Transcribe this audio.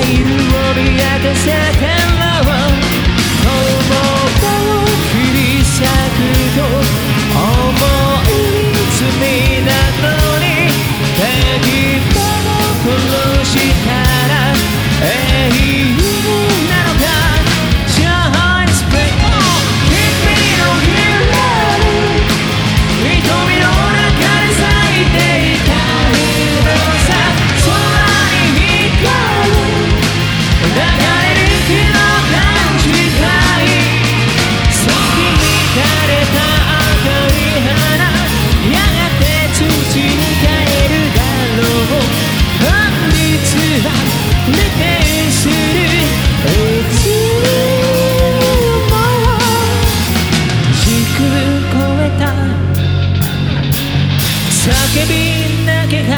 いる脅かせてる叫びだけが